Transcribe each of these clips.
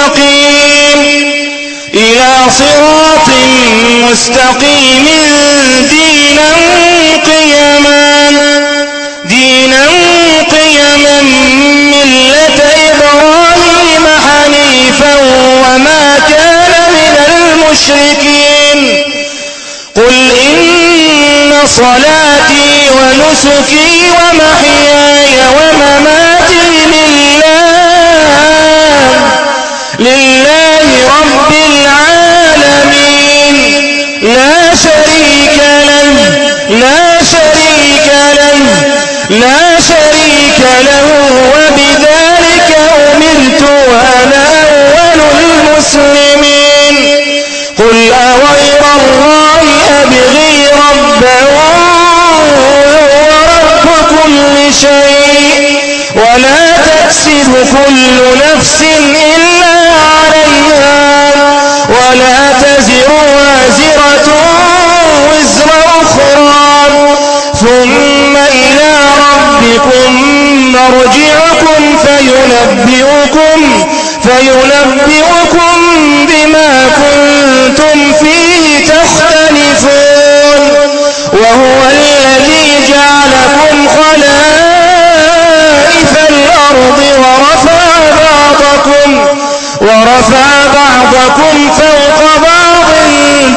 مستقيم إلى صراط مستقيم دينا قيما دينا قيما ملة إبراهيم حنيفا وما كان من المشركين قل إن صلاتي ونسكي لا شريك له لا شريك له لا شريك له. وبذلك أمرت وأنا أول المسلمين. قل أغير الله أبغي ربا ورب كل شيء ولا تكسب كل نفس إلا ولا تزر وازرة وزر أخرى. ثم إلى ربكم مرجعكم فينبئكم فينبئكم بما كنتم فيه تختلفون. وهو الذي جعلكم خلائف الأرض ورفع بعضكم ورفع بعضكم فوق بعض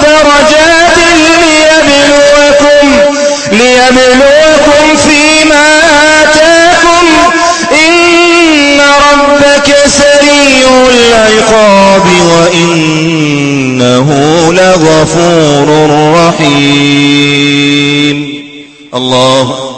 درجات ليبلوكم ليبلوكم فيما آتاكم. إن ربك سريع العقاب وإنه لغفور رحيم. الله